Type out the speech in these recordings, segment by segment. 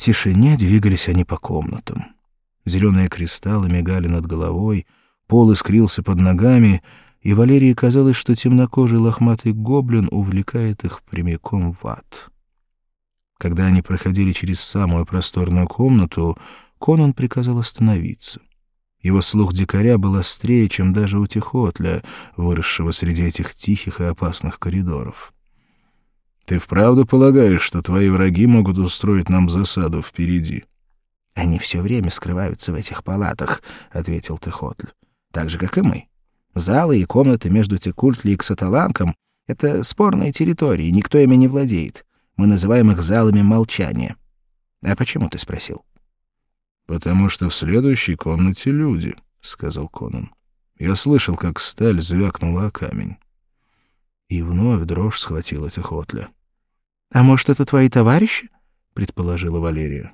В тишине двигались они по комнатам. Зеленые кристаллы мигали над головой, пол искрился под ногами, и Валерии казалось, что темнокожий лохматый гоблин увлекает их прямиком в ад. Когда они проходили через самую просторную комнату, Конан приказал остановиться. Его слух дикаря был острее, чем даже у Тихотля, выросшего среди этих тихих и опасных коридоров. «Ты вправду полагаешь, что твои враги могут устроить нам засаду впереди?» «Они все время скрываются в этих палатах», — ответил Тихотль. «Так же, как и мы. Залы и комнаты между Текультли и Ксаталанком — это спорные территории, никто ими не владеет. Мы называем их залами молчания. А почему ты спросил? «Потому что в следующей комнате люди», — сказал Конан. Я слышал, как сталь звякнула о камень. И вновь дрожь схватила Техотля. «А может, это твои товарищи?» — предположила Валерия.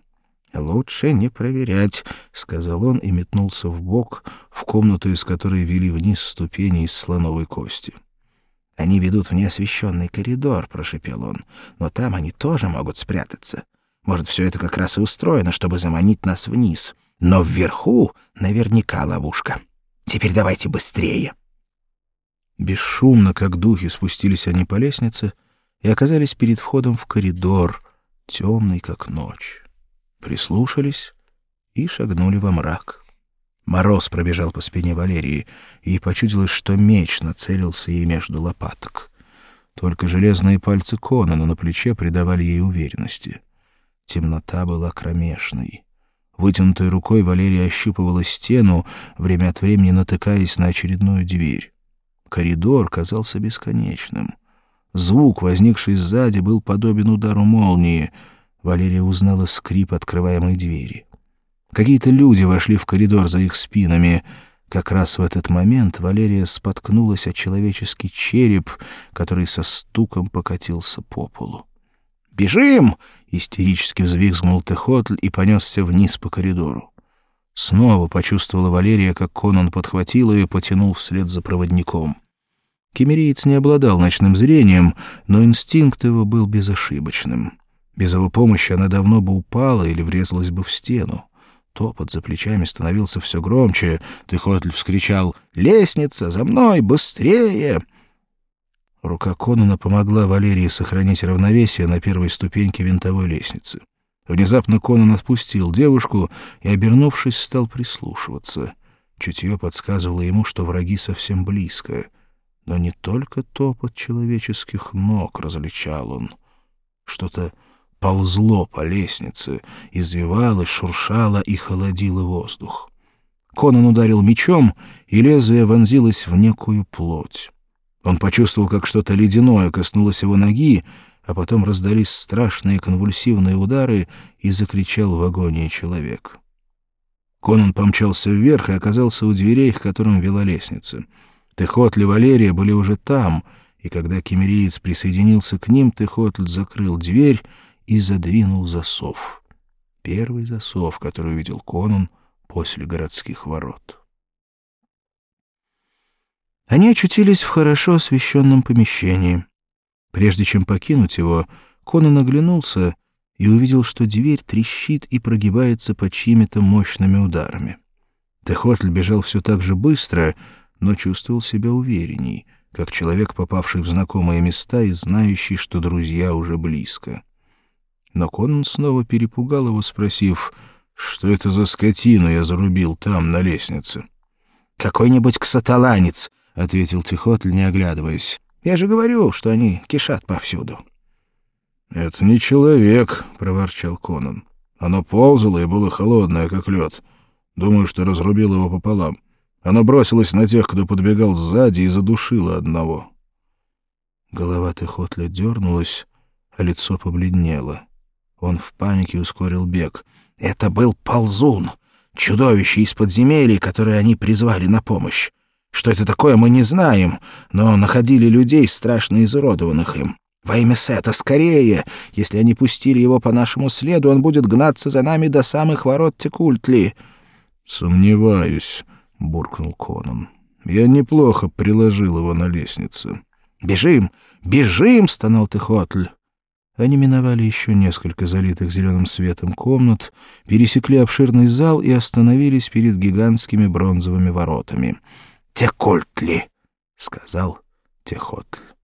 «Лучше не проверять», — сказал он и метнулся в бок в комнату, из которой вели вниз ступени из слоновой кости. «Они ведут в неосвещенный коридор», — прошепел он. «Но там они тоже могут спрятаться. Может, все это как раз и устроено, чтобы заманить нас вниз. Но вверху наверняка ловушка. Теперь давайте быстрее». Бесшумно, как духи, спустились они по лестнице и оказались перед входом в коридор, темный, как ночь. Прислушались и шагнули во мрак. Мороз пробежал по спине Валерии, и почудилось, что меч нацелился ей между лопаток. Только железные пальцы Конана на плече придавали ей уверенности. Темнота была кромешной. Вытянутой рукой Валерия ощупывала стену, время от времени натыкаясь на очередную дверь. Коридор казался бесконечным. Звук, возникший сзади, был подобен удару молнии. Валерия узнала скрип открываемой двери. Какие-то люди вошли в коридор за их спинами. Как раз в этот момент Валерия споткнулась о человеческий череп, который со стуком покатился по полу. «Бежим!» — истерически взвизгнул Техотль и понесся вниз по коридору. Снова почувствовала Валерия, как Конан подхватил ее и потянул вслед за проводником. Кемериец не обладал ночным зрением, но инстинкт его был безошибочным. Без его помощи она давно бы упала или врезалась бы в стену. Топот за плечами становился все громче. Техотль вскричал «Лестница! За мной! Быстрее!» Рука Конана помогла Валерии сохранить равновесие на первой ступеньке винтовой лестницы. Внезапно Конан отпустил девушку и, обернувшись, стал прислушиваться. Чутье подсказывало ему, что враги совсем близко. Но не только топот человеческих ног различал он. Что-то ползло по лестнице, извивалось, шуршало и холодило воздух. Конан ударил мечом, и лезвие вонзилось в некую плоть. Он почувствовал, как что-то ледяное коснулось его ноги, а потом раздались страшные конвульсивные удары и закричал в агонии человек. Конан помчался вверх и оказался у дверей, к которым вела лестница. Техотли и Валерия были уже там, и когда кемериец присоединился к ним, Техотль закрыл дверь и задвинул засов. Первый засов, который увидел Конан после городских ворот. Они очутились в хорошо освещенном помещении. Прежде чем покинуть его, Конан оглянулся и увидел, что дверь трещит и прогибается под чьими-то мощными ударами. Техотль бежал все так же быстро, но чувствовал себя уверенней, как человек, попавший в знакомые места и знающий, что друзья уже близко. Но Конан снова перепугал его, спросив, что это за скотину я зарубил там, на лестнице. «Какой-нибудь ксаталанец», — ответил Тихотль, не оглядываясь. «Я же говорю, что они кишат повсюду». «Это не человек», — проворчал Конан. «Оно ползало и было холодное, как лед. Думаю, что разрубил его пополам. Оно бросилось на тех, кто подбегал сзади, и задушило одного». Голова Тихотля дернулась, а лицо побледнело. Он в панике ускорил бег. «Это был ползун, чудовище из подземелий, которое они призвали на помощь. Что это такое, мы не знаем, но находили людей, страшно изуродованных им. Во имя Сета, скорее! Если они пустили его по нашему следу, он будет гнаться за нами до самых ворот Текультли». «Сомневаюсь», — буркнул Конан. «Я неплохо приложил его на лестнице». «Бежим! Бежим!» — стонал Техотль. Они миновали еще несколько залитых зеленым светом комнат, пересекли обширный зал и остановились перед гигантскими бронзовыми воротами. «Текольтли», — сказал Техотль.